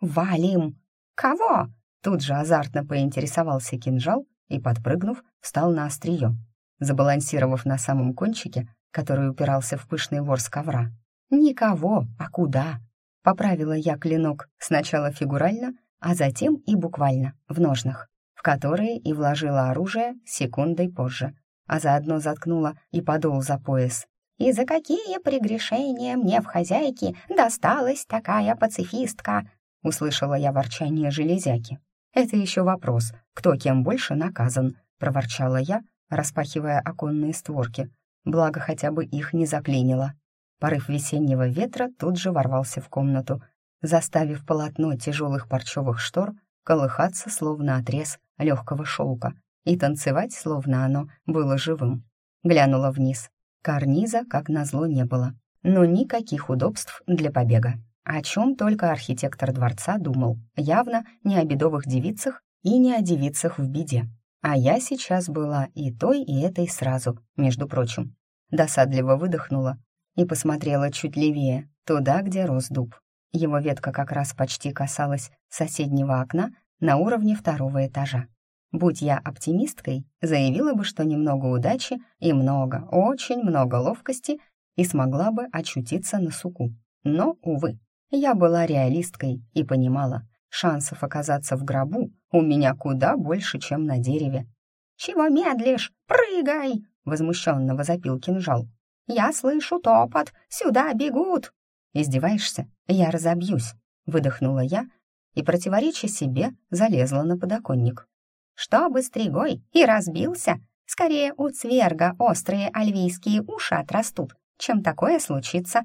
«Валим!» «Кого?» Тут же азартно поинтересовался кинжал и, подпрыгнув, встал на острие, забалансировав на самом кончике, который упирался в пышный ворс ковра. «Никого, а куда?» Поправила я клинок сначала фигурально, а затем и буквально, в ножнах, в которые и вложила оружие секундой позже, а заодно заткнула и подол за пояс. «И за какие прегрешения мне в хозяйке досталась такая пацифистка?» — услышала я ворчание железяки. Это еще вопрос, кто кем больше наказан», — проворчала я, распахивая оконные створки. Благо, хотя бы их не заклинило. Порыв весеннего ветра тут же ворвался в комнату, заставив полотно тяжелых парчевых штор колыхаться, словно отрез легкого шелка, и танцевать, словно оно было живым. Глянула вниз. Карниза, как назло, не было, но никаких удобств для побега. О чем только архитектор дворца думал, явно не о бедовых девицах и не о девицах в беде. А я сейчас была и той, и этой сразу, между прочим. Досадливо выдохнула и посмотрела чуть левее, туда, где рос дуб. Его ветка как раз почти касалась соседнего окна на уровне второго этажа. Будь я оптимисткой, заявила бы, что немного удачи и много, очень много ловкости и смогла бы очутиться на суку. Но, увы, я была реалисткой и понимала, шансов оказаться в гробу у меня куда больше, чем на дереве. «Чего медлишь? Прыгай!» — возмущенно возопил кинжал. «Я слышу топот! Сюда бегут!» «Издеваешься? Я разобьюсь!» — выдохнула я и, противореча себе, залезла на подоконник. «Чтобы стригой и разбился, скорее у цверга острые альвийские уши отрастут, чем такое случится.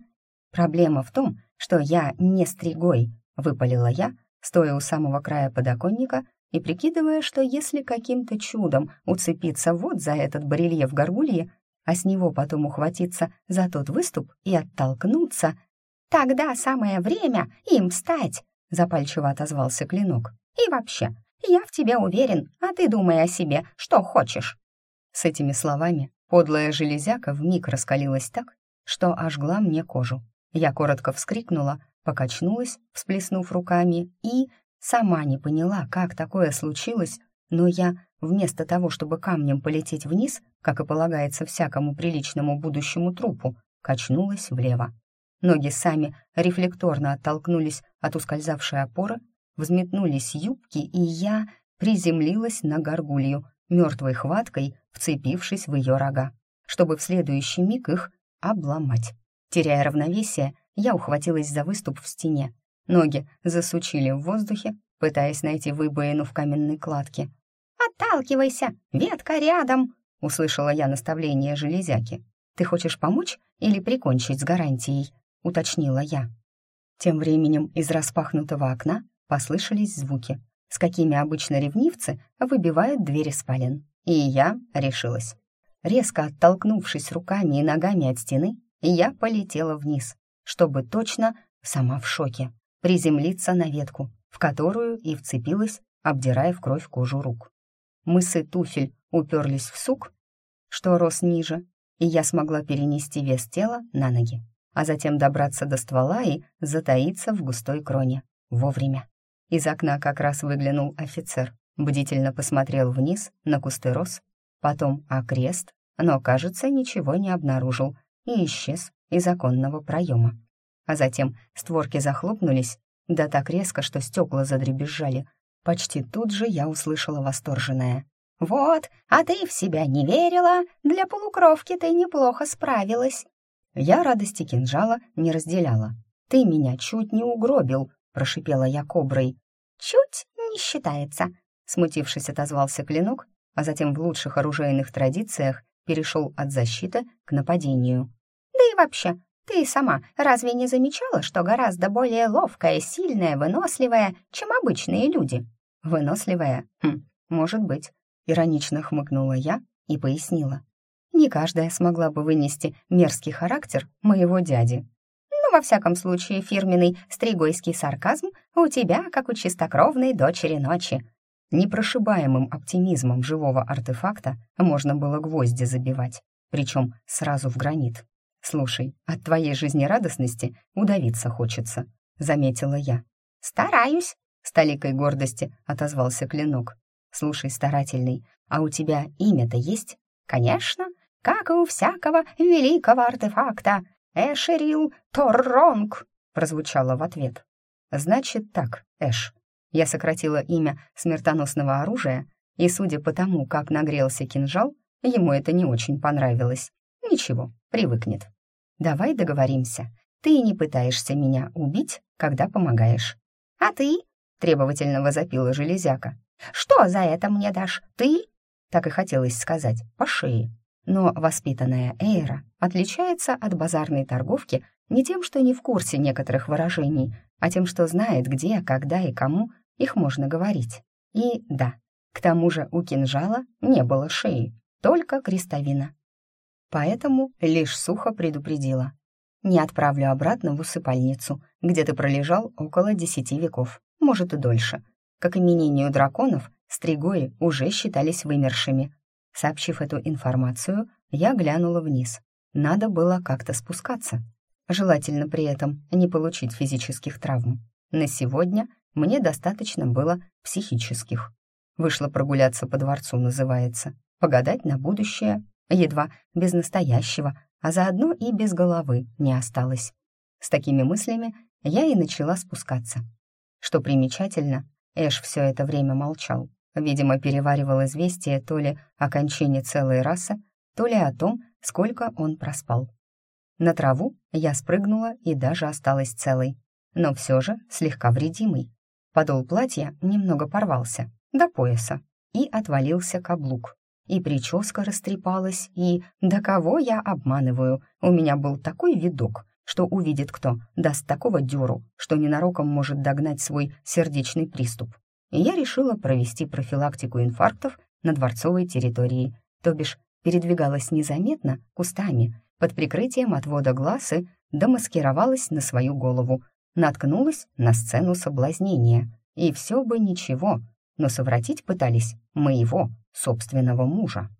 Проблема в том, что я не стригой», — выпалила я, стоя у самого края подоконника и прикидывая, что если каким-то чудом уцепиться вот за этот барельеф горгульи, а с него потом ухватиться за тот выступ и оттолкнуться, тогда самое время им встать, — запальчиво отозвался клинок. «И вообще, я в тебе уверен, а ты думай о себе, что хочешь». С этими словами подлая железяка вмиг раскалилась так, что ожгла мне кожу. Я коротко вскрикнула, покачнулась, всплеснув руками, и сама не поняла, как такое случилось, но я, вместо того, чтобы камнем полететь вниз, как и полагается всякому приличному будущему трупу, качнулась влево. Ноги сами рефлекторно оттолкнулись от ускользавшей опоры, взметнулись юбки, и я приземлилась на горгулью, мертвой хваткой вцепившись в ее рога, чтобы в следующий миг их обломать. Теряя равновесие, я ухватилась за выступ в стене. Ноги засучили в воздухе, пытаясь найти выбоину в каменной кладке. «Отталкивайся! Ветка рядом!» — услышала я наставление железяки. «Ты хочешь помочь или прикончить с гарантией?» — уточнила я. Тем временем из распахнутого окна послышались звуки, с какими обычно ревнивцы выбивают двери спален. И я решилась. Резко оттолкнувшись руками и ногами от стены, я полетела вниз, чтобы точно, сама в шоке, приземлиться на ветку, в которую и вцепилась, обдирая в кровь кожу рук. Мысы туфель уперлись в сук, что рос ниже, и я смогла перенести вес тела на ноги, а затем добраться до ствола и затаиться в густой кроне. Вовремя. Из окна как раз выглянул офицер, бдительно посмотрел вниз на кусты роз, потом окрест, но, кажется, ничего не обнаружил и исчез из оконного проема. А затем створки захлопнулись, да так резко, что стекла задребезжали. Почти тут же я услышала восторженное. «Вот, а ты в себя не верила, для полукровки ты неплохо справилась». Я радости кинжала не разделяла. «Ты меня чуть не угробил», — прошипела я коброй. «Чуть не считается», — смутившись, отозвался клинок, а затем в лучших оружейных традициях перешел от защиты к нападению. «Да и вообще, ты сама разве не замечала, что гораздо более ловкая, сильная, выносливая, чем обычные люди?» «Выносливая? Хм, может быть», — иронично хмыкнула я и пояснила. «Не каждая смогла бы вынести мерзкий характер моего дяди». «Ну, во всяком случае, фирменный стригойский сарказм у тебя, как у чистокровной дочери ночи», Непрошибаемым оптимизмом живого артефакта можно было гвозди забивать, причем сразу в гранит. «Слушай, от твоей жизнерадостности удавиться хочется», — заметила я. «Стараюсь», — с толикой гордости отозвался клинок. «Слушай, старательный, а у тебя имя-то есть?» «Конечно, как и у всякого великого артефакта. Эшерил Торронг», — прозвучало в ответ. «Значит так, Эш, я сократила имя смертоносного оружия, и, судя по тому, как нагрелся кинжал, ему это не очень понравилось. Ничего, привыкнет. Давай договоримся. Ты не пытаешься меня убить, когда помогаешь. А ты? требовательно возопила железяка. «Что за это мне дашь? Ты?» Так и хотелось сказать, по шее. Но воспитанная Эйра отличается от базарной торговки не тем, что не в курсе некоторых выражений, а тем, что знает, где, когда и кому их можно говорить. И да, к тому же у кинжала не было шеи, только крестовина. Поэтому лишь сухо предупредила. Не отправлю обратно в усыпальницу, где ты пролежал около десяти веков, может и дольше. Как именению драконов, стригои уже считались вымершими. Сообщив эту информацию, я глянула вниз. Надо было как-то спускаться. Желательно при этом не получить физических травм. На сегодня мне достаточно было психических. Вышла прогуляться по дворцу, называется. Погадать на будущее, едва без настоящего, а заодно и без головы не осталось. С такими мыслями я и начала спускаться. Что примечательно, Эш все это время молчал. Видимо, переваривал известие то ли о кончине целой расы, то ли о том, сколько он проспал. На траву я спрыгнула и даже осталась целой, но все же слегка вредимой. Подол платья немного порвался, до пояса, и отвалился каблук. И прическа растрепалась, и «да кого я обманываю?» У меня был такой видок, что увидит кто, даст такого дёру, что ненароком может догнать свой сердечный приступ. И я решила провести профилактику инфарктов на дворцовой территории, то бишь передвигалась незаметно, кустами, под прикрытием отвода глаз и домаскировалась на свою голову, наткнулась на сцену соблазнения. И все бы ничего, но совратить пытались моего собственного мужа.